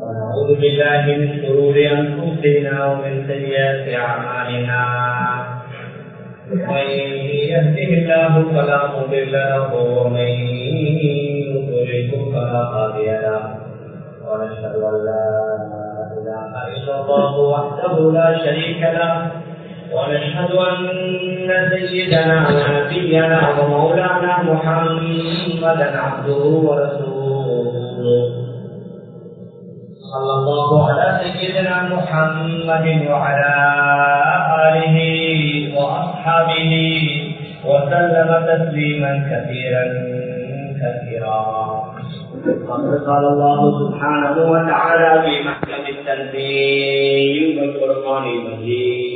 ونعوذ بالله من شرور أنفسنا ومن سيئات أعمالنا. من يهده الله فلا مضل له ومن يضلله فلا هادي له. ونشهد أن لا إله إلا الله وحده لا شريك له. ونشهد أن سيدنا ونبينا ومولانا محمدا عبده ورسوله. صلى الله على سيدنا محمد وعلى آله وأصحابه وسلم تسليما كثيرا كثيرا. وقد قال الله سبحانه وتعالى في محكم التنزيل والقرآن المجيد.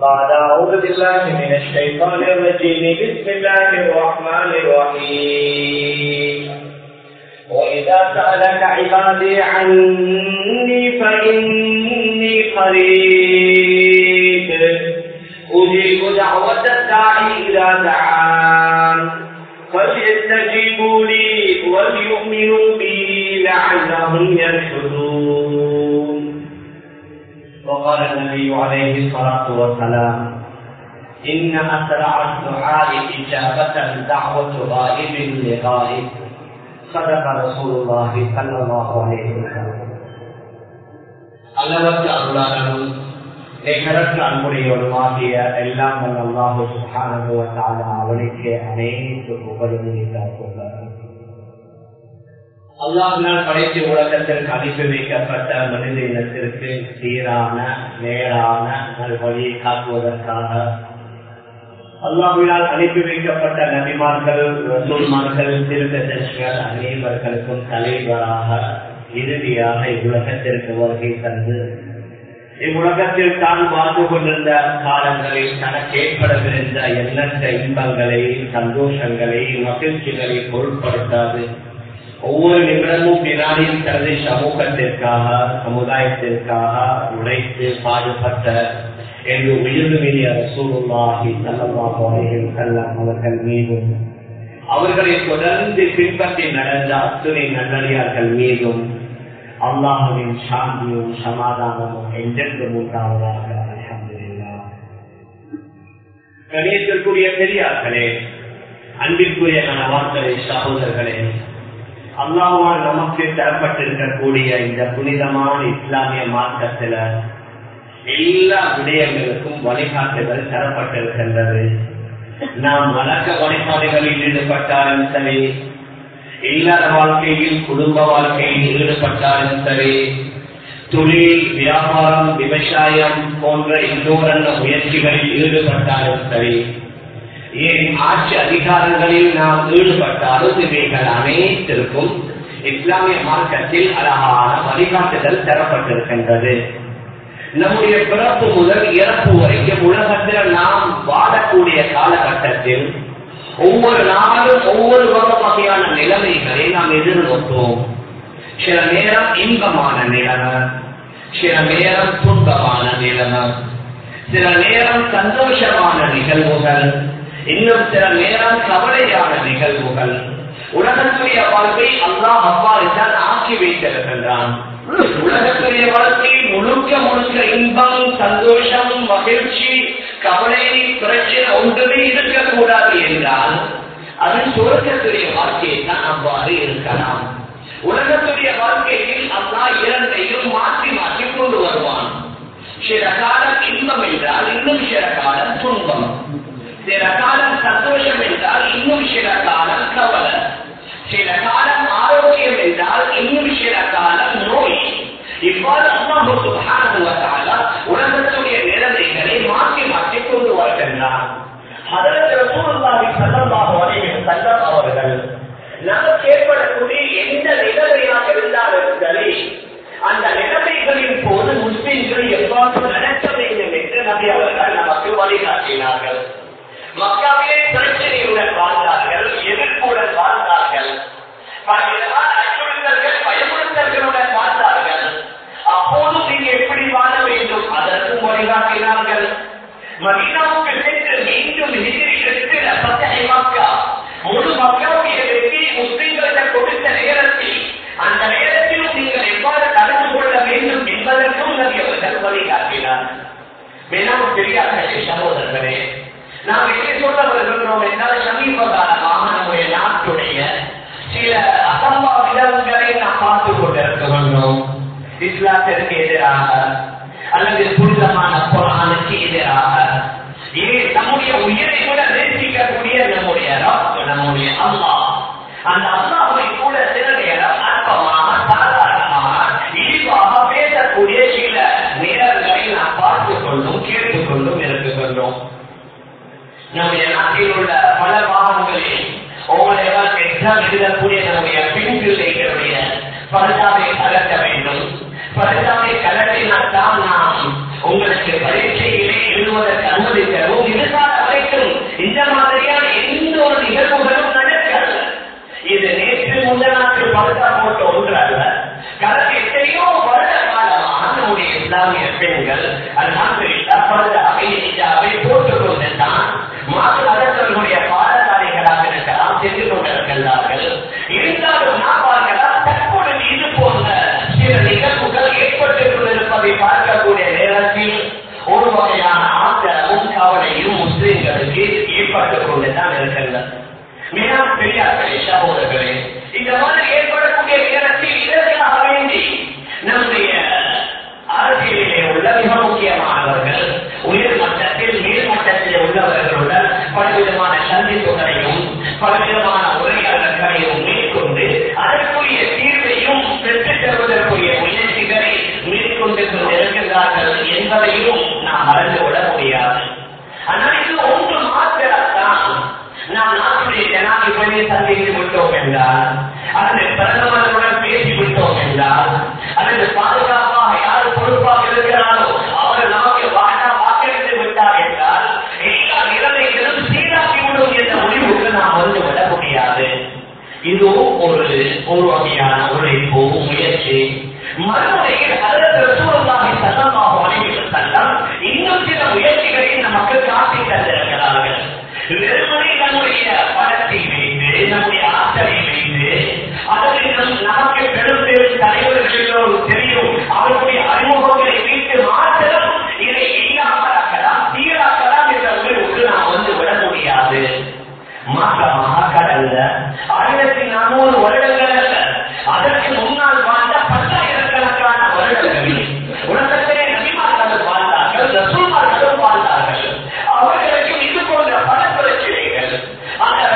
بعد أعوذ بالله من الشيطان الرجيم. بسم الله الرحمن الرحيم. وإذا سألك عبادي عني فإني قريب. أجيب دعوة الداعي إذا دعان. فليستجيبوا لي وليؤمنوا بي لعلهم يرشدون. وقال النبي عليه الصلاة والسلام إن أسرع الدعاء إجابة دعوة غائب لغائب صدق رسول الله صلى الله عليه وسلم அளவற்ற அருளாளனும் நிகரற்ற அன்புடையவனுமாகிய எல்லாம் வல்ல அல்லாஹு சுப்ஹானஹு வ தஆலா அவனுக்கு அனைத்து புகழும் உண்டாக்குகிறார் அல்லாஹினால் படைத்த உலகத்திற்கு அனுப்பி வைக்கப்பட்ட மனித இனத்திற்கு சீரான நேரான நல்வழியை காட்டுவதற்காக. அல்லாஹினால் அனுப்பி வைக்கப்பட்ட நபிமார்கள் ரசூல்மார்கள் திருத்தர்கள் அனைவர்களுக்கும் தலைவராக இறுதியாக இவ்வுலகத்திற்கு வருகை தந்து இவ்வுலகத்தில் தான் வாழ்ந்து கொண்டிருந்த காலங்களில் தனக்கு ஏற்படவிருந்த எண்ணற்ற இன்பங்களை சந்தோஷங்களை மகிழ்ச்சிகளை பொருட்படுத்தாது. ஒவ்வொரு நிமிடமும் வினாடியும் தனது சமூகத்திற்காக சமுதாயத்திற்காக உழைத்து பாடுபட்ட என்று உயிர்மினிய ரசூலுல்லாஹி ஸல்லல்லாஹு அலைஹி அவர்கள் மீதும் அவர்களை தொடர்ந்து பின்பற்றி நடந்த அத்துணை நல்லடியார்கள் மீதும் அல்லாஹுவின் சாந்தியும் சமாதானமும் என்றென்றும் மூன்றாவதாக கணியத்திற்குரிய பெரியார்களே அன்பிற்குரிய வார்த்தை சகோதரர்களே அல்லாவால் நமக்கு தரப்பட்டிருக்கக்கூடிய இந்த புனிதமான இஸ்லாமிய மார்க்கத்தில் எல்லா விடயங்களுக்கும் வழிகாட்டுகள் தரப்பட்டிருக்கின்றது. நாம் வழக்க வழிபாடுகளில் ஈடுபட்டாலும் சரி இல்லாத வாழ்க்கையில் குடும்ப வாழ்க்கையில் ஈடுபட்டாலும் சரி தொழில் வியாபாரம் விவசாயம் போன்ற இன்னொரு முயற்சிகளில் ஈடுபட்டாலும் சரி ஏன் ஆட்சி அதிகாரங்களில் நாம் ஈடுபட்டாலும் இவைகள் அனைத்திற்கும் இஸ்லாமிய மார்க்கத்தில் அழகான வழிகாட்டுதல் தரப்பட்டிருக்கின்றது. நம்முடைய பிறப்பு முதல் இறப்பு வரைக்கும் உலகத்தில் நாம் வாழக்கூடிய காலகட்டத்தில் ஒவ்வொரு நாளும் ஒவ்வொரு வகையான நிலைமைகளை நாம் எதிர்நோக்குவோம். சில நேரம் இன்பமான நிலைமை சில நேரம் துன்பமான நிலைமை சில நேரம் சந்தோஷமான நிகழ்வுகள் இன்னும் சில நேரம் கவலையான நிகழ்வுகள். உலகத்துடைய வாழ்க்கை அல்லாஹ் அவ்வாறுதான் ஆக்கி வைத்திருக்கின்றான். உலகத்துடைய வாழ்க்கை முழுக்க முழுக்க இன்பம் சந்தோஷம் மகிழ்ச்சி கவலை பிரச்சனை ஒன்றுமே இருக்கக்கூடாது என்றால் அது சுரக்கத்துடைய வாழ்க்கையை தான் அவ்வாறு இருக்கலாம். உலகத்துடைய வாழ்க்கையில் அல்லா இரண்டையும் மாற்றி மாற்றி கொண்டு வருவான். சில காலம் இன்பம் என்றால் இன்னும் சில காலம் துன்பம். சில காலம் சந்தோஷம் என்றால் இன்னும் சில காலம் கவலை. சில காலம் ஆரோக்கியம் என்றால் இன்னும் சில காலம் நோய். இவ்வாறு அம்மா உலகத்துடைய நிலைமைகளை மாற்றி மாற்றி கொண்டு வருகின்றார். அவர்கள் நமக்கு ஏற்படக்கூடிய எந்த நிலைமையாக இருந்தாலும் சரி அந்த நிலைமைகளின் போது முஸ்லிம்கள் எவ்வாறு நடக்க வேண்டும் என்று நபி அவர்கள் நமக்கு வழிகாட்டினார்கள். மக்காவிலே பிரச்சனையுடன் வாழ்ந்தார்கள் எதிர்ப்புடன் வாழ்ந்தார்கள். பலவிதமான அச்சுறுத்தல்கள் பயமுறுத்தல்களுடன் வாழ்ந்தார்கள். அப்போதும் நீங்கள் எப்படி வாழ வேண்டும்? அதற்கு வழிகாட்டினார்கள் மதினாவுக்கு சென்று மீண்டும் எதிரிகளுக்கு பத்தனை மக்கா முழு மக்காவுடைய வெற்றி முஸ்லிம்களிடம் கொடுத்த நேரத்தில் அந்த நேரத்தில் நீங்கள் எவ்வாறு கலந்து கொள்ள வேண்டும் என்பதற்கும் நபி அவர்கள் வழிகாட்டினார் மேலும் பெரியார்களே சகோதரர்களே நாம இதை சொல்ல வருகின்றோம் என்றால் சமீப நம்முடைய நாட்டுடைய சில அசம்பாவிதங்களை நாம் பார்த்து கொண்டிருக்கின்றோம் இஸ்லாத்திற்கு எதிராக அல்லது புனிதமான குரானுக்கு எதிராக. இது நம்முடைய உயிரை கூட நேசிக்கக்கூடிய நம்முடைய நம்முடைய அம்மா அந்த அம்மா இந்த மாதிரியான எந்த ஒரு நிகழ்வுகளும் நடக்காது இது நேற்று முந்தநாட்டு படுத்தா போட்ட ஒன்றல்ல கடந்த எத்தனையோ வருட காலமாக நம்முடைய இஸ்லாமிய பெண்கள் அல்லாமல் படுத்த அவை அவை போட்டுக் கொண்டுதான் மாற்ற குறிப்பாக கொண்டுதான் இருக்கிறது மிக பெரிய சகோதரர்களே இந்த மாதிரி ouro amiana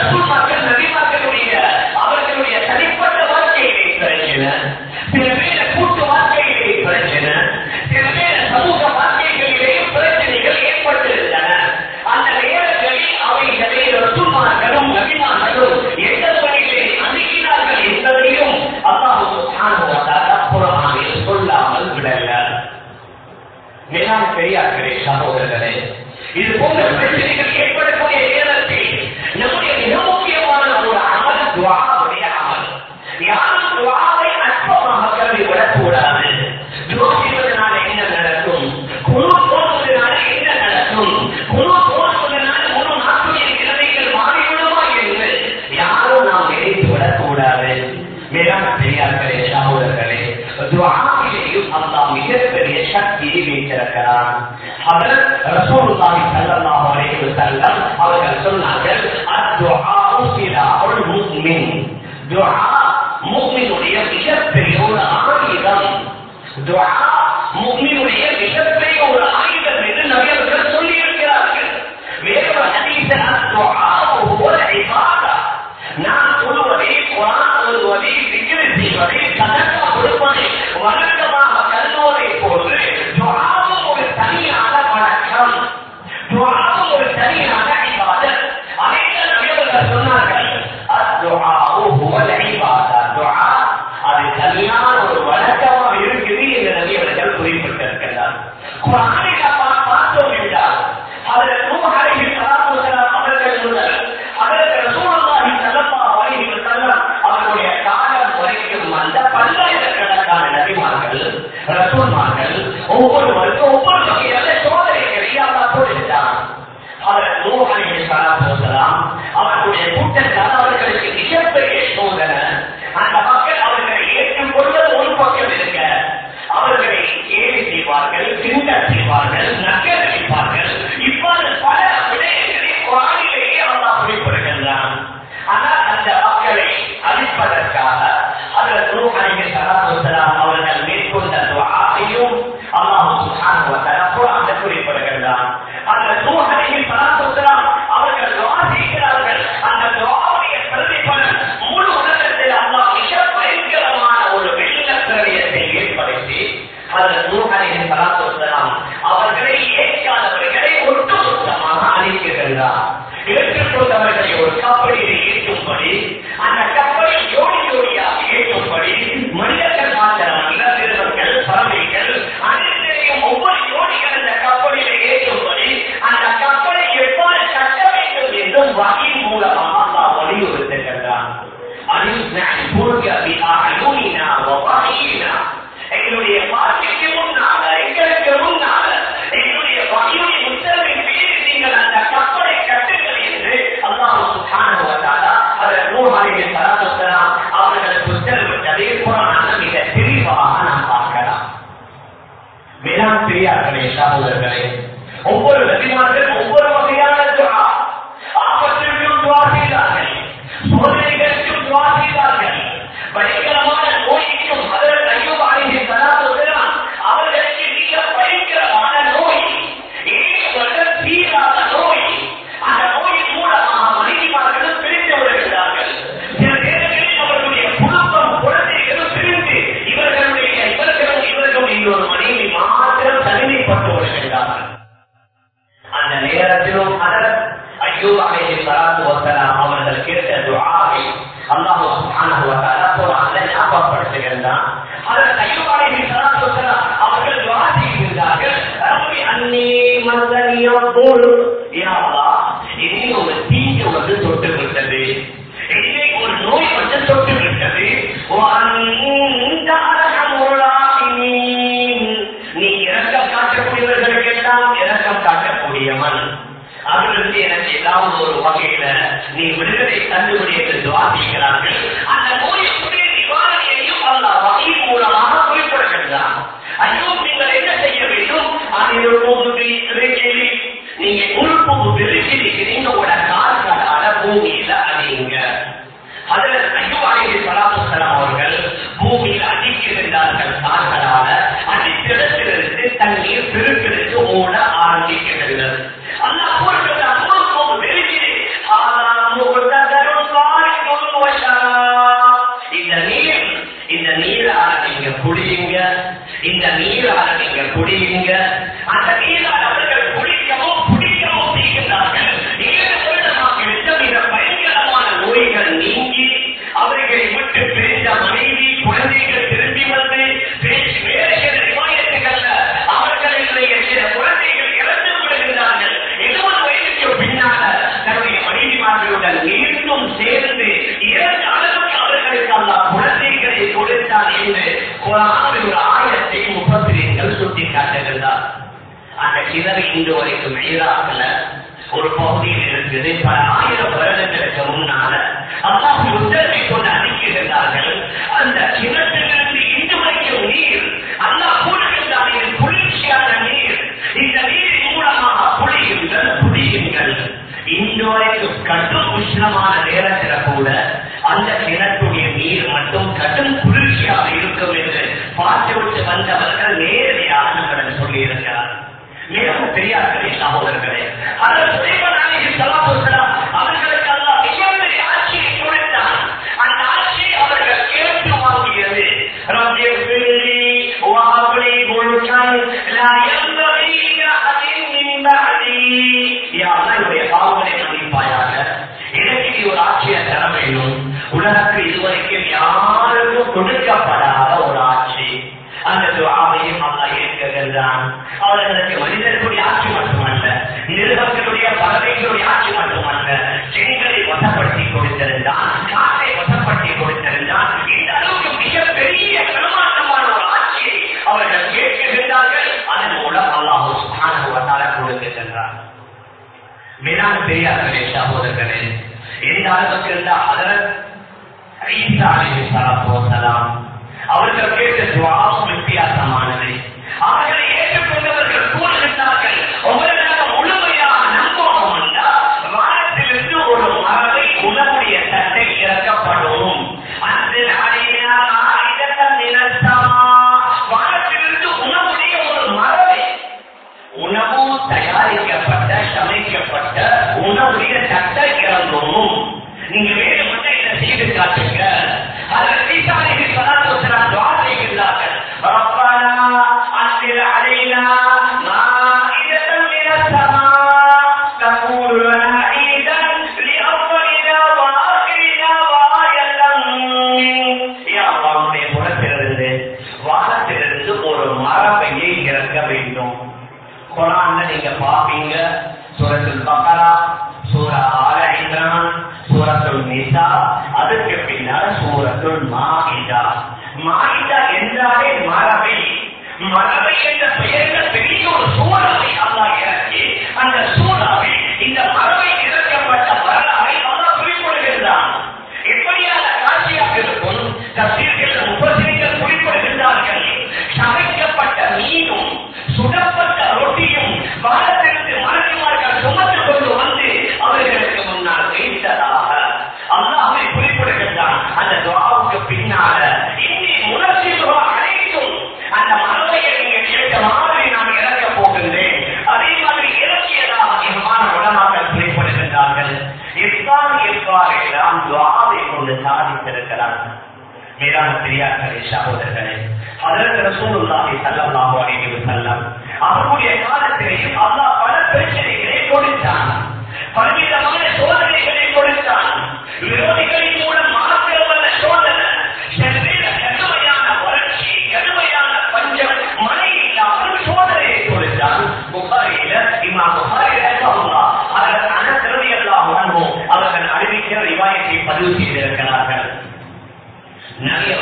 That's what my ஏற்றுக்கொண்டவர்களை ஒரு கப்பலில் ஏற்றும்படி எனக்கு ஏதாவது ஒரு வகையில நீ விடுதலை தந்துவிடு என்று அந்த ஐயோ நீங்கள் என்ன செய்ய வேண்டும்? அதில் ஒரு நீங்க உள்புகு பெருக்கிறீங்க உங்களோட கால்களால பூமியில அடியுங்க அதுல ஐயோ அலைஹி அவர்கள் பூமியில் அடிக்கின்றார்கள் கால்களால. அடித்திடத்திலிருந்து தண்ணீர் பெருக்கெடுத்து ஓட ஆரம்பிக்கின்றது அல்லாஹ் கூறுகிறார் உள்புகு பெருக்கிறே இந்த நீர் இந்த நீரால நீங்க குடியுங்க. இந்த நீரால நீங்க குடியுங்க. அந்த நீர் இன்று வரைக்கும் ஈராக்ல ஒரு பகுதியில் இருக்குது. பல ஆயிரம் வருடங்களுக்கு முன்னால அல்லாஹ் உத்தரவை கொண்டு அளிக்கின்றார்கள் அந்த கிணற்றிலிருந்து இன்று வரைக்கும் நீர் அல்லாஹ் கூடுகின்றார் இது குளிர்ச்சியான நீர். இந்த நீரின் மூலமாக புளியுங்கள் புளியுங்கள். இன்று வரைக்கும் கடும் உஷ்ணமான நேரத்தில் கூட அந்த கிணற்றுடைய நீர் மட்டும் கடும் குளிர்ச்சியாக இருக்கும் என்று பார்த்துவிட்டு வந்தவர்கள் நேரடியாக பெரியார்களே சகோதரர்களே. அதன் அவர்களுக்கு அல்லாஹ் மிகப்பெரிய ஆட்சியை கொடுத்தான் அந்த ஆட்சியை அவர்கள் கேட்டு வாங்கியது. ரப்பி இஃபிர்லி வஹப்லி முல்கன் லா யன்பகி மின் பஅதி யா அல்லாஹ் என்னுடைய பாவங்களை மன்னிப்பாயாக எனக்கு நீ ஒரு ஆட்சியை தர வேண்டும். உலகத்தில் இதுவரைக்கும் யாருக்கும் கொடுக்கப்படாத ஒரு ஆட்சி. அந்த துவாவையும் அல்லாஹ் ஏற்கின்றான் அவர்களுக்கு மனிதர்களுடைய ஆட்சி மட்டுமல்ல மிருகங்களுடைய பறவைகளுடைய ஆட்சி மட்டுமல்ல செடிகளை வசப்படுத்தி கொடுத்திருந்தான் காற்றை வசப்படுத்தி கொடுத்திருந்தான். இந்த அளவுக்கு மிகப்பெரிய பிரமாண்டமான ஒரு ஆட்சியை அவர்கள் கேட்கின்றார்கள் அதன் மூலம் அல்லாஹ் சுப்ஹானஹு வ தஆலா கொடுக்கின்றார் மேலான பெரியார்களே சகோதரர்களே எந்த அளவுக்கு இருந்தால் அதற்கு ஈசா அலைஹிஸ்ஸலாத்து வஸலாம் அவர்கள் கேட்ட துவாவும் வித்தியாசமானது அவர்களை ஏற்றுக்கொண்டவர்கள் கூறுகின்றார்கள் சூரத்துல் நிசா அதுக்கு பின்னால் சூரத்துல் மாஇதா மாஇதா என்றாலே மரபை. மரபை என்ற பெயர்கள் பெரிய ஒரு சூறாவை அல்லா இறக்கி அந்த சூறாவை இந்த மரபை மேலான பெரியார்களே சகோதரர்களே. அதற்கு ரசூலுல்லாஹி ஸல்லல்லாஹு அலைஹி வஸல்லம் அவருடைய காலத்திலேயும் அல்லாஹ் பல பிரச்சனைகளை கொடுத்தான். பலவிதமான சோதனைகளை கொடுத்தான். விரோதிகளின்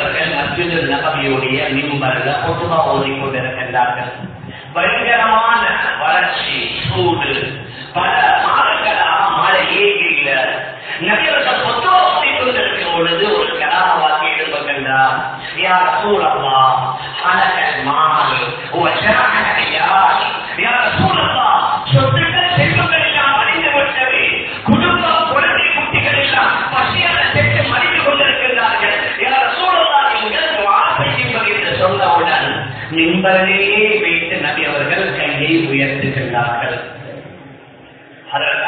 அவர்கள் மஸ்ஜிது நபவியுடைய மிம்பர்ல பொதுவா ஓதிக் கொண்டிருக்கின்றார்கள் பயங்கரமான வறட்சி சூடு பல மாதங்களாக மழையே இல்லை நபியர்கள் பொதுவா ஓதிக் கொண்டிருக்கும் பொழுது ஒரு கலாவாக்கி எழுப்புகின்றார் யார் சூழல்லா அழகன் மால் யார் யார் நிம்பரையே வைத்து நபி அவர்கள் கையை உயர்த்துகின்றார்கள் அதற்கு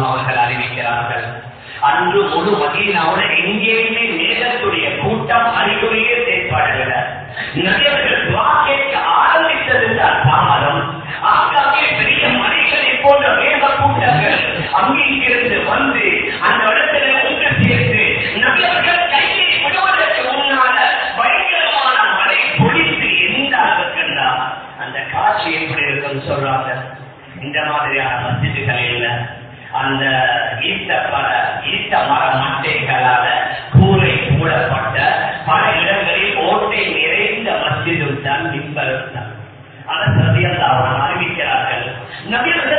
அவர்கள் அறிவிக்கிறார்கள் அன்று முழு மதீனாவோட எங்கேயுமே நேரத்துடைய கூட்டம் அறிகுறியே செயல்பாடுகிற நபியவர்கள் வாக்கேற்க கேட்க தாமதம். ஆங்காங்கே பெரிய மலைகளை போன்ற வேக கூட்டங்கள் அங்கிருந்து வந்து அந்த இந்த மாதிரியான மஸ்ஜிதுகள் இல்ல அந்த ஈட்ட பல ஈட்ட மர மட்டைகளால கூரை மூடப்பட்ட பல இடங்களில் ஓட்டை நிறைந்த மசிதும் தான் மின்பரும் தான் அதை சதியல்ல அறிவிக்கிறார்கள். நபியர்கள்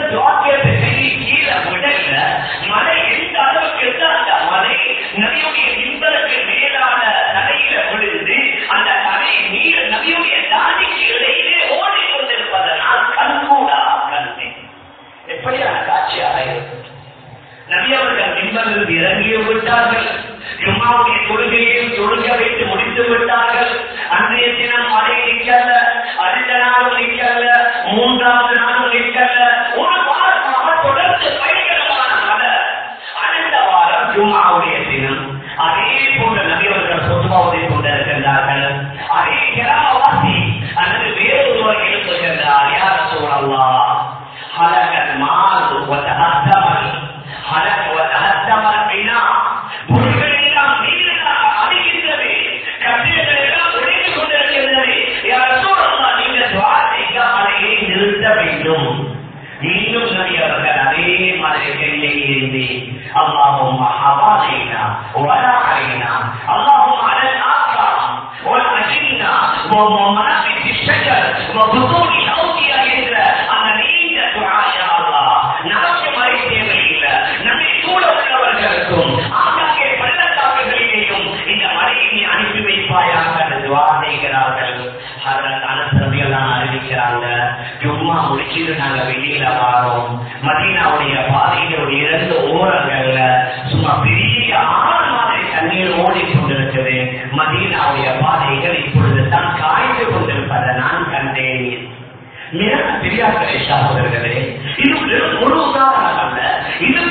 விட்டார்கள். ஜும்மாவுடைய தொழுகையையும் தொழுக வைத்து முடித்து விட்டார்கள். அன்றைய தினம் மழை நிற்கல அடுத்த நாளும் நிற்கல மூன்றாவது நாளும் நிற்கல ஒரு வாரமாக தொடர்ந்து பயங்கரமான அடுத்த வாரம் ஜும்மா. சகோதரர்களே இது ஒரு உதாரணம் அல்ல. இது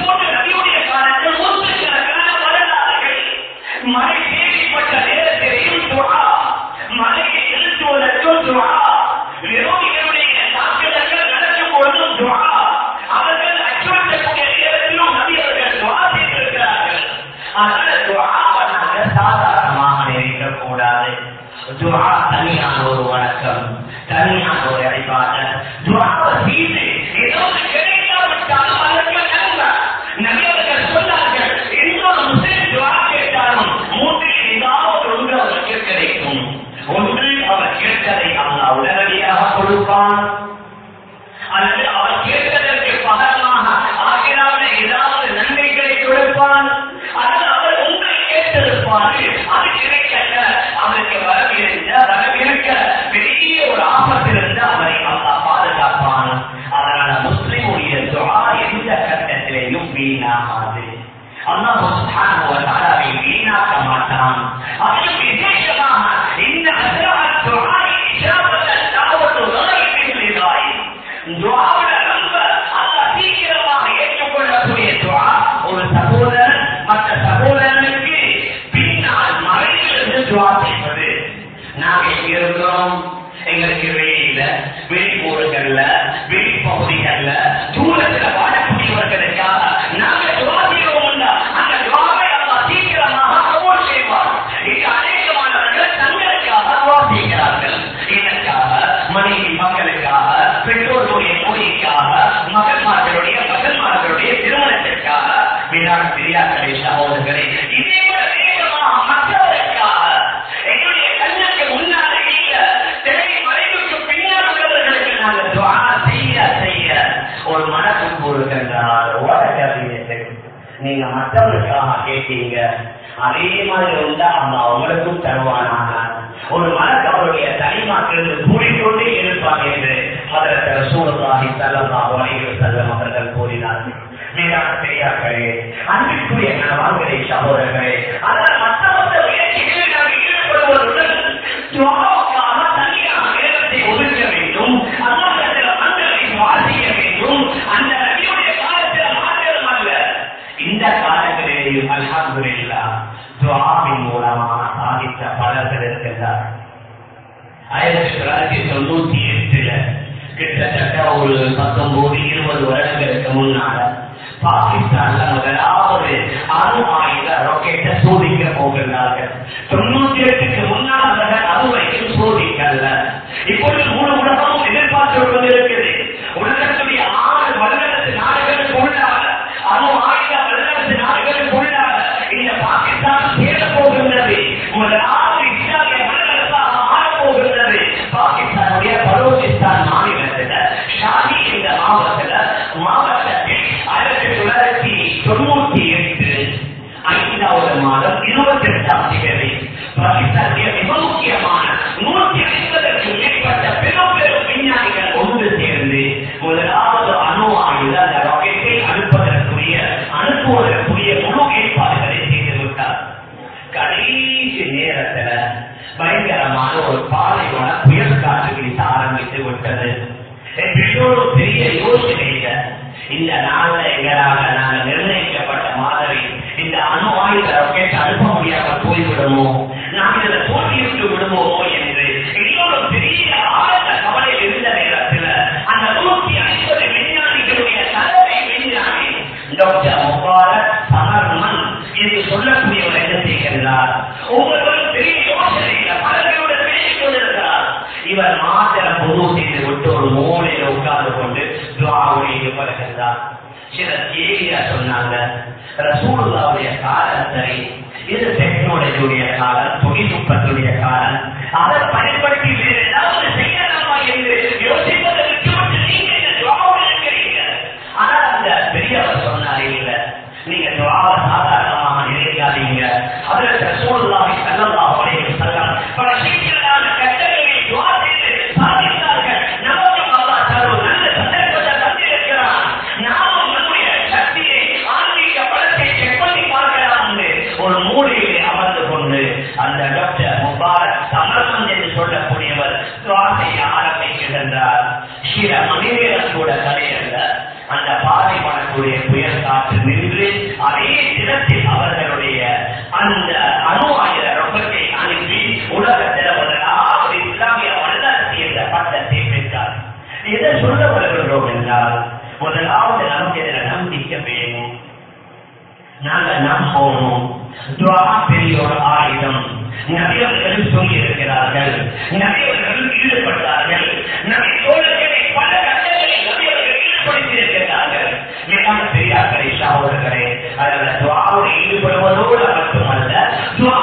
கேட்டீங்க. அதே மாதிரி இருந்தா அம்மா அவங்களுக்கும் தருவானாக. ஒரு மலக்கு அவருடைய தனிமாக்கள் கூறிக்கொண்டே இருப்பார் என்று அதற்கு ரசூலுல்லாஹி ஸல்லல்லாஹு வணிகர் செல்லம் அவர்கள் கூறினார்கள். மேலான பெரியார்களே அன்பிற்குரிய கணவான்களே சகோதரர்களே மற்ற மற்ற முயற்சிகளில் ஈடுபடுவதுடன் தனியாக நேரத்தை ஒதுக்க வேண்டும். வாசிக்க வேண்டும். அந்த நபியுடைய காலத்தில் மாற்றம் அல்ல இந்த அல்ஹம்துலில்லாஹ் துஆவின் மூலமாக சாதித்த பலர்கள் இருக்கின்றார் ஆயிரத்தி தொள்ளாயிரத்தி தொண்ணூத்தி எட்டுல கிட்டத்தட்ட ஒரு பத்தொன்பது இருபது வருடங்களுக்கு முன்னால பாகிஸ்தான்ல முதலாவது அணு ஆயுத ராக்கெட்டை சோதிக்க தொண்ணூத்தி எட்டுக்கு முன்னால் அவர்கள் அணுவையும் சோதிக்கல. இப்பொழுது மூணு உலகமும் எதிர்பார்த்து உலகத்துடைய ஆறு வல்லரசு நாடுகளுக்கு உள்ள அணு ஆயுத போகின்றது முதலாவது இஸ்லாமிய பாகிஸ்தானுடைய பலோச்சிஸ்தான் மாநிலத்தில் என்ற மாவட்டத்தில் மாவட்டத்தில் ஆயிரத்தி தொள்ளாயிரத்தி தொண்ணூத்தி எட்டு ஐந்தாவது மாதம் இருபத்தி எட்டாம் தேதி பாகிஸ்தானுடைய மிக முக்கியமான நூற்றி ஐம்பதற்கு மேற்பட்ட பெரும் பெரும் விஞ்ஞானிகள் ஒன்று சேர்ந்து முதலாவது பயங்கரமான ஒரு பாலைவன புயல் காற்று வீச ஆரம்பித்து விட்டது. எங்களோட பெரிய யோசனையில இந்த நாள்ல எங்களாக நாங்கள் நிர்ணயிக்கப்பட்ட மாதிரி இந்த அணு ஆயுத ராக்கெட் அனுப்ப முடியாமல் போய்விடுமோ? நாம் இதில் தோல்வியுற்று விடுவோமோ என்று எங்களோட பெரிய ஆழ்ந்த கவலையில் இருந்த நேரத்தில் அந்த நூற்றி ஐம்பது விஞ்ஞானிகளுடைய தலைமை விஞ்ஞானி டாக்டர் முபாரக் சமர்மன் என்று சொல்லக்கூடியவர் என்ன செய்கிறார்? ஒவ்வொருவரும் பெரிய இவர் மாத்திரம் பொது செய்து விட்டு ஒரு மூலையில உட்கார்ந்து கொண்டு துவாவுடைய ஈடுபடுகின்றார் சில ஏரியா சொன்னாங்க ரசூலுல்லாவுடைய காலம் சரி. இது டெக்னாலஜியுடைய காலம் தொழில்நுட்பத்துடைய காலம். அதை பயன்படுத்தி வேறு ஏதாவது செய்யலாமா என்று யோசிப்பதை விட்டுவிட்டு நீங்க இந்த இருக்கிறீங்க. ஆனால் அந்த பெரியவர் சொன்னாரே இல்ல நீங்க துவாவை சாதாரணமாக நினைக்காதீங்க. அதில் ரசூலுல்லாஹி அந்த டாக்டர் முபாரக் சமரசம் என்று சொல்லக்கூடியவர் துவாசை ஆரம்பிக்கின்றார் சில மணி நேரம் கூட கலையல்ல அந்த பாதை பண்ணக்கூடிய புயல் காற்று நின்று அதே தினத்தில் அவர்களுடைய அந்த அணு ஆயுத ரொம்பத்தை அனுப்பி உலகத்தில் ஒரு ஆறு இஸ்லாமிய வல்லரசு என்ற பட்டத்தை பெற்றார். இதை சொல்ல வருகின்றோம் என்றால் முதலாவது நமக்கு இதில் நம்பிக்கை வேணும். நாங்கள் நம்பணும். துவா பெரிய ஒரு ஆயுதம். நிறையவர்கள் சொல்லி இருக்கிறார்கள் நிறையவர்கள் ஈடுபட்டார்கள். நிறைய சோழர்களை பல கட்டங்களில் நிறையவர்கள் ஈடுபடுத்தியிருக்கிறார்கள். என்ன பெரியார் கணேஷா அவர்களே அதில் துவாவோடு ஈடுபடுவதோடு மட்டுமல்ல துவா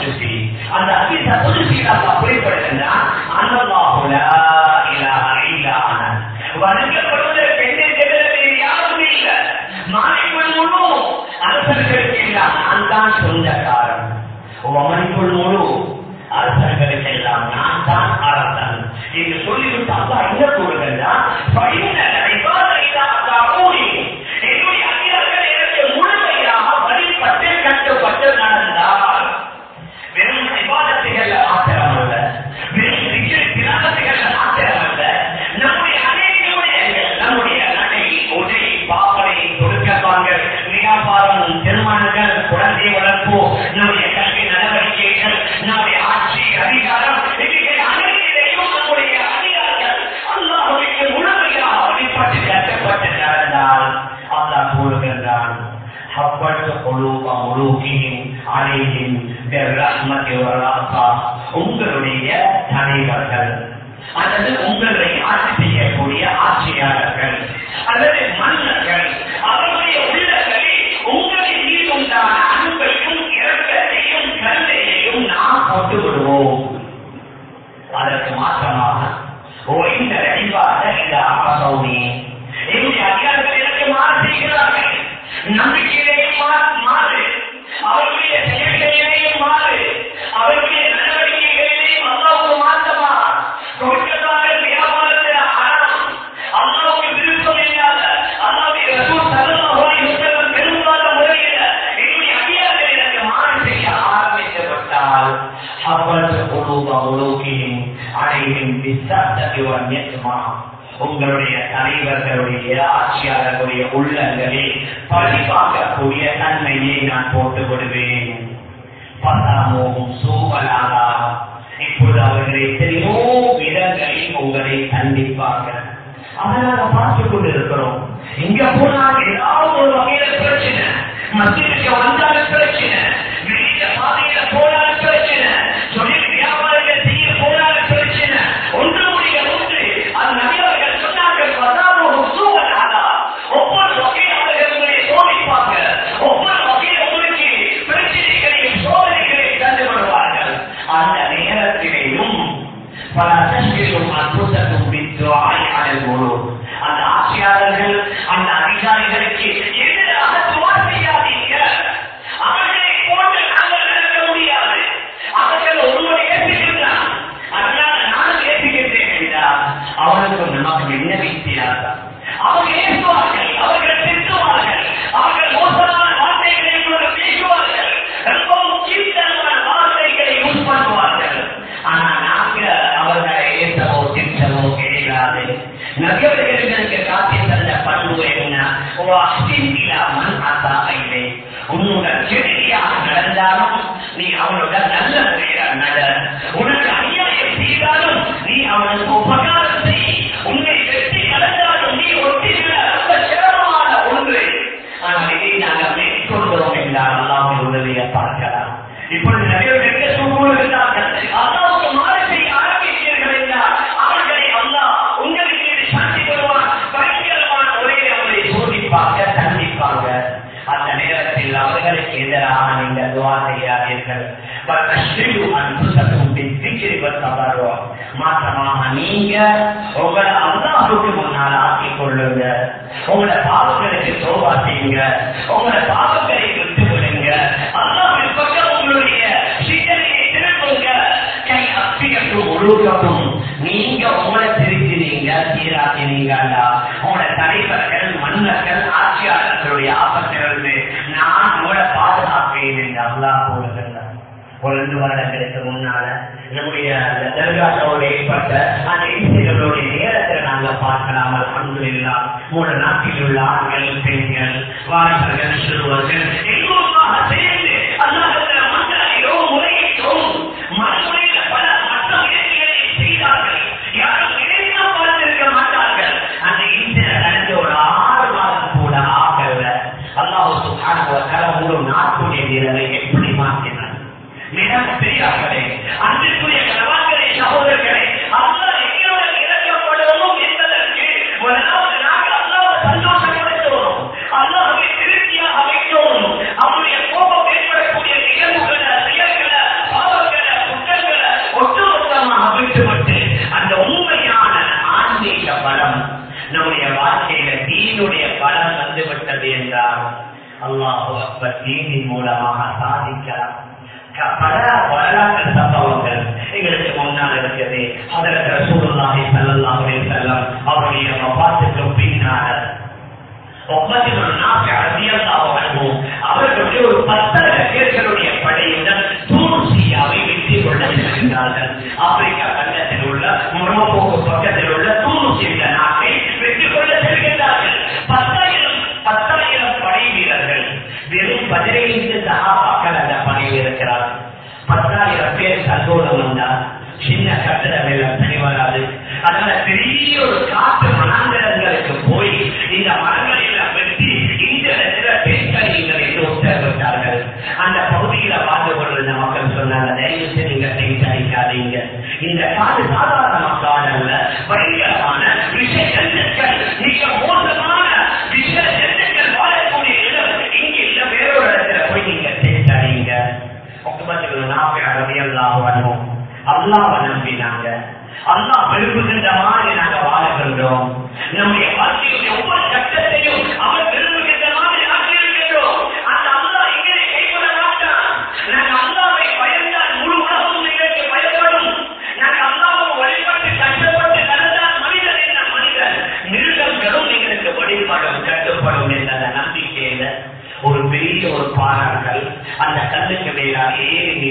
குதிசி அந்த அதிச குதிசியில் அல்லாஹ் குறிப்பிடுகின்றான் உங்களுடைய தலைவர்கள் அல்லது உங்களை ஆட்சி செய்யக்கூடிய ஆட்சியாளர்கள். அல்லது மன்னர்கள். அவருடைய உள்ளங்களில் உங்களை மீதுண்டான அன்பையும் இறக்கத்தையும் கருணையையும் நாம் கொண்டு விடுவோம் அதற்கு மாற்றமாக ஓய்ந்த அறிவாக இந்த அரசோனே உங்களுடைய தலைவர்களுடைய ஆட்சியாளர்களுடைய உள்ளங்களில் பழிவாங்கக்கூடிய தன்மையை நான் போட்டு விடுவேன் பசாமோகம் இப்பொழுது அவர்களை எத்தனையோ இடங்களில் உங்களை சந்திப்பார்கள். அதனால பார்த்து கொண்டிருக்கிறோம். முழுவதும் நீங்க உங்களை திருக்கிறீங்க சீராக்கிறீங்க உங்களோட தலைவர்கள் மன்னர்கள் ஆட்சியாளர்களுடைய ஆபத்திலிருந்து நான் உங்களை பாதுகாப்பேன் என்று அல்லா கூறுகிறார் ஒரு ரெண்டு வருடங்களுக்கு முன்னால நம்முடைய தர்காசோடு ஏற்பட்ட அந்த இசைகளுடைய நேரத்தை நாங்கள் பார்க்கலாம். அன்பு இல்லா மூட நாட்டில் உள்ள ஆண்கள் பெண்கள் வாலிபர்கள் சிறுவர்கள் தயவு செய்யுங்க விசாரிக்காதீங்க இந்த காது சாதாரணமாக்கான பயங்கரமான விஷய ஜந்துக்கள் மிக மோசமான விஷய ஜந்துக்கள் வாழக்கூடிய இடம் இங்க இல்ல வேறொரு இடத்துல போய் நீங்க சேர்த்தாதீங்க முகமதுக்கு வரணும் அல்லாஹ் நம்பினாங்க அல்லாஹ் விரும்புகின்ற மாதிரி நாங்க வாழ நம்முடைய வாழ்க்கையுடைய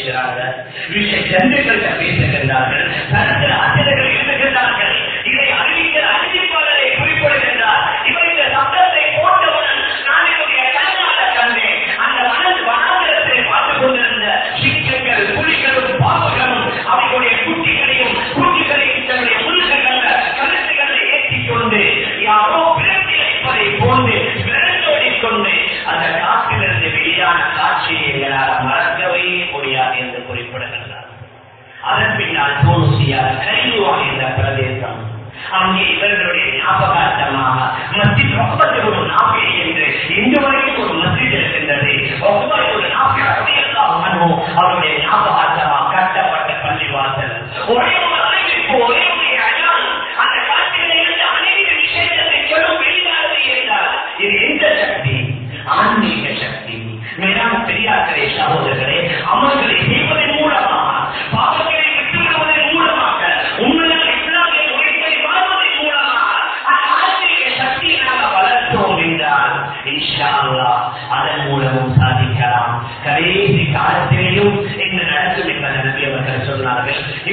பேசுகிறார்கள். விஷய ஜந்துக்கள்கிட்ட பேசுகின்றார்கள் அவருடைய ஞாபகார்த்தமாக கட்டப்பட்ட பள்ளிவாசல் ஒரே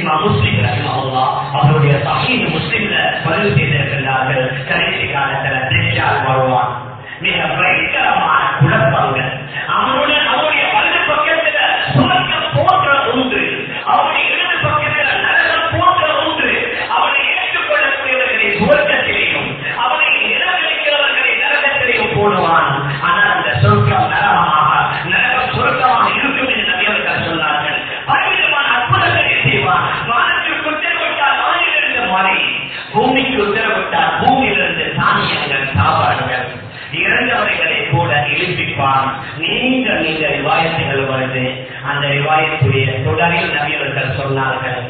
சொன்னார்கள் முஸ்லிம் ரஹிமஹுல்லா அவருடைய சஹீஹ் முஸ்லிம்ல பதிவு செய்த ரிவாயத்துடைய தொடரில் நபியவர்கள் சொன்னார்கள்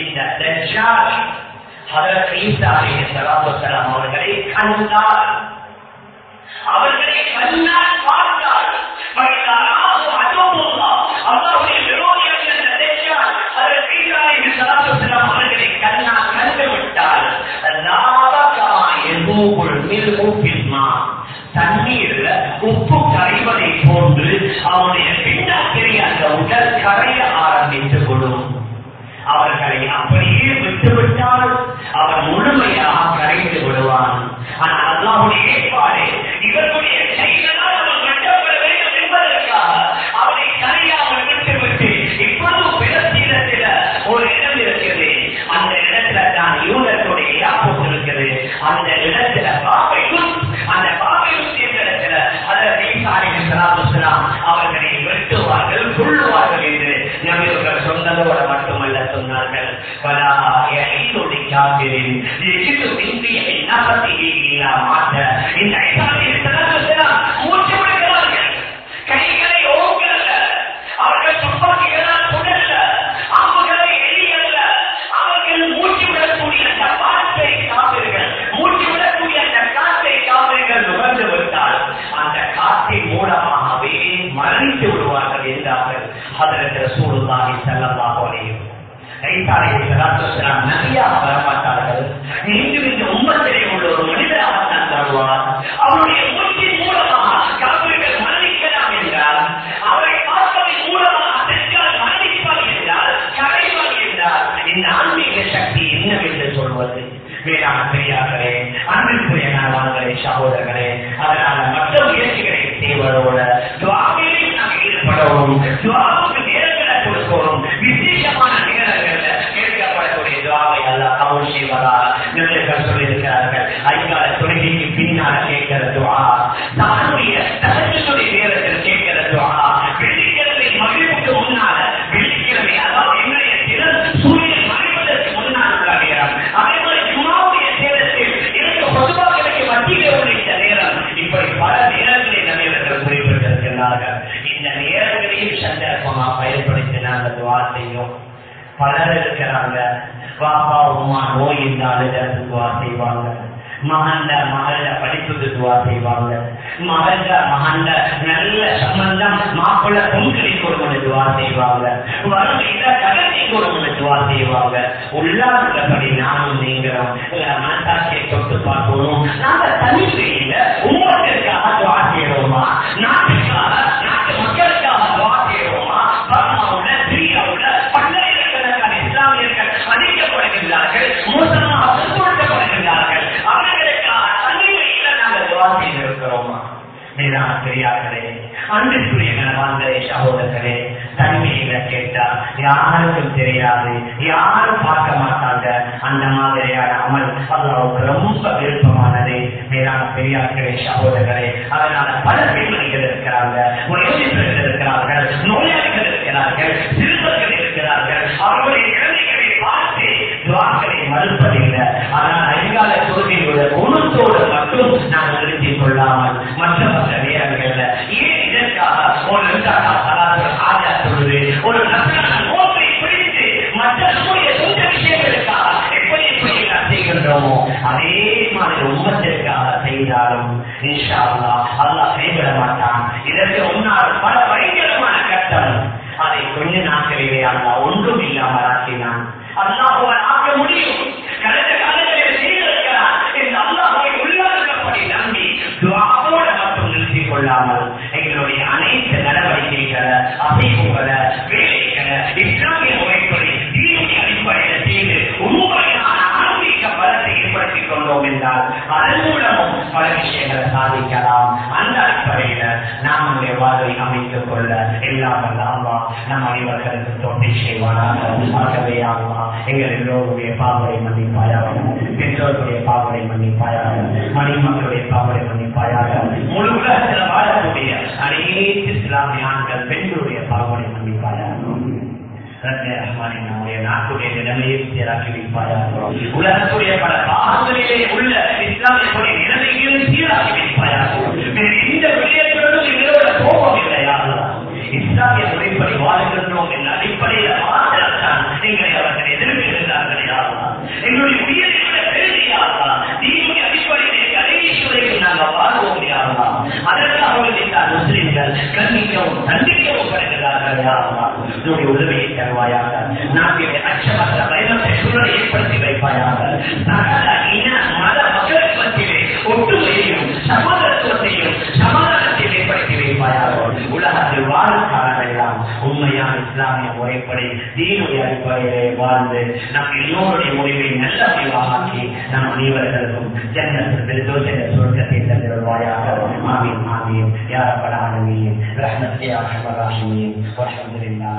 இந்த தஜ்ஜால் ஹதரத் ஈசா அலைஹிஸ்ஸலாத்து வஸ்ஸலாம் அவர்களை கண்டார் அவர்களை கண்ணால் பார்த்தார் பைதாராஹு அதுவுல்லாஹ் அல்லாஹ்வுடைய விரோதியாக இருந்த தஜ்ஜால் ஹதரத் ஈசா அலைஹிஸ்ஸலாத்து வஸ்ஸலாம் அவர்களை கண்ணால் கண்டு விட்டார் லாபகமா எதுவுல் மில்ஹு பிஸ்மா தண்ணீர்ல உப்பு என்பதை போன்று அவனுடைய பின்னாக்கிரி அந்த உடல் கரைய ஆரம்பித்துக் கொள்ளும். அவர்களை அப்படியே விட்டுவிட்டால் அவர் முழுமையாக கரைந்து விடுவான். ஆனால் அல்லாவுடைய ஏற்பாடு இவர்களுடைய வேண்டும் என்பதற்காக கரையாமல் விட்டுவிட்டு ஒரு இடம் இருக்கிறது. அந்த இடத்துல தான் யூனத்துடைய இருக்கிறது. அந்த இடத்துல அந்த அதற்கு அவர்களை வெட்டுவார்கள் கொள்ளுவார்கள் என்று நபியவர்கள் சொன்னதோடு மட்டுமல்ல சொன்னார்கள். என்றார்கள் அதற்கு சூழ்நாளி செல்லமாக வரையும் நபியாக வரமாட்டார்கள் மீண்டும் இந்த உம்மத்திலே உள்ள ஒரு மனிதராகத்தான் தருவார் அவருடைய மூச்சின் மூலமாக காப்பீர்கள் மரணிக்கலாம் என்றால் அவரை பார்ப்பதன் மூலமாக தெற்கால் மரணிப்பார் என்றால் கரைவார் என்றால் இந்த ஆன்மீக சக்தி என்னவென்று சொல்வது வேளாண் பெரியார்களே அன்பிற்குரிய நலவான்களே சகோதரர்களே அதனால மற்ற முயற்சிகளை செய்வதோட துவாவிலே நாம் ஈடுபடவும் துவாவுக்கு கவுல் நிலைகள் சொல்லியிருக்கிறார்கள். ஐகால தொழுகைக்கு பின்னால் கேட்கிற துவா. தன்னுடைய நேரத்தில் கேட்கிற துவா. வெள்ளிக்கிழமை மகிழ்வுக்கு முன்னால வெள்ளிக்கிழமை அதாவது என்னுடைய திறன் சூரியன் மறைவதற்கு முன்னால் உள்ள நேரம் அதே மாதிரி நேரத்தில் உள்ள இந்த நேரம். இப்படி பல நேரங்களை குறிப்பிட்டிருக்கிறார்கள். இந்த நேரங்களையும் துவா செய்யும். பலர் இருக்கிறாங்க. பாப்பா உமா நோய் இருந்தாலும் துவா செய்வாங்க மகன்ல மகள்ல படிப்புக்கு துவா செய்வாங்க மகள்ல மகன்ல நல்ல சம்பந்தம் மாப்பிள்ள பொங்கலை கொடுக்கணும் துவா செய்வாங்க வறுமையில கடைசி கொடுக்கணும் துவா செய்வாங்க உள்ளார்ந்தபடி நானும் நீங்களும் மனசாட்சியை தொட்டு பார்க்கணும் நாங்க தனிமையில உங்களுக்காக துவா செய்யறோமா நாட்டுக்காக மேலான பெரியார்களே அன்பிற்குரிய கனவான்களே சகோதரர்களே தனிமையில கேட்டா யாருக்கும் தெரியாது யாரும் பார்க்க மாட்டாங்க. அந்த மாதிரியான அமல் அல்லாவுக்கு ரொம்ப விருப்பமானது. மேலான பெரியார்களே சகோதரர்களே அதனால பல பெண்மணிகள் இருக்கிறாங்க வயோதிபர்கள் இருக்கிறார்கள் நோயாளிகள் இருக்கிறார்கள் சிறுவர்கள் இருக்கிறார்கள் அவர்களுடைய இளைஞர்களை பார்த்து துவாக்களை மறுப்பதில்லை. ஆனால் அதிகால தொழுகையோட குணத்தோடு மட்டும் நாம் நிறுத்திக் கொள்ளாமல் மற்ற ஒரு மக்களான கோப்பை பிடித்து மற்ற நம்முடைய சொந்த விஷயங்களுக்காக எப்படி எப்படி நிறுத்திக் கொள்ளாமல் அசைவுகளை வேலைகளை இஸ்லாமிய முறைப்படி தீனுடைய அடிப்படையில் செய்து ஆன்மீக பலத்தை ஏற்படுத்திக் கொண்டோம் என்றால் அதன் மூலமும் பல விஷயங்களை சாதிக்கலாம். அந்த அடிப்படையில நாம் நம்முடைய வாழ்வை அமைத்துக் கொள்ள எல்லாம் வல்லாமா நம் அனைவர்களுக்கு தொண்டை செய்வானாக. ஆகவே ஆகுமா எங்கள் எல்லோருடைய பாவலை மன்னிப்பாயாக பெற்றோருடைய பாவலை மன்னிப்பாயாக மணிமக்களுடைய பாவலை மன்னிப்பாயாக முழு உலகத்தில் அனைத்து இஸ்லாமிய ஆண்கள் பெண்களுடைய பாவனை மன்னிப்பாயாக நாட்டுடைய நிலைமையை சீராக்கி உலகத்துடைய பல பாகங்களிலே உள்ள இஸ்லாமிய நிலைமைகளும் சீராக்கி வைப்பாயாக. வேறு விஷயத்திலும் எங்களோட கோபம் இஸ்லாமிய முறைப்படி வாழ்கின்றோம் என்ற அடிப்படையில் மாத்திரத்தான் அவர்கள் எங்களுடைய நாங்கள் வாழ்வோம் யாரா அதற்காக வேண்டித்தான் முஸ்லிம்கள் கண்ணிக்கவும் தண்டிக்கவும் படுகிறார்கள் உன்னுடைய உதவியை தருவாயாக. நாட்டிலே அச்சமற்ற பயணத்தை சூழலை ஏற்படுத்தி வைப்பாயாக. சகல இன மத மத்தியிலே ஒற்றுமையையும் சமாதானத்தையும் ஏற்படுத்தி வைப்பாயாக. உலகத்தில் வாழும் உண்மையான இஸ்லாமிய முறைப்படி தீனுடைய அடிப்படையிலே வாழ்ந்து நம் எல்லோருடைய முடிவை நல்ல முடிவாக ஆக்கி நம் அனைவர்களுக்கும் ஜன்னத்தில் பெருதோஷ சொர்க்கத்தை தந்திருவாயாக ஆமீன் ஆமீன் யாரப்பட ஆளுமீன் ரஹ்மத்தியாக ராஹிமீன் வல்ஹம்துலில்லாஹ்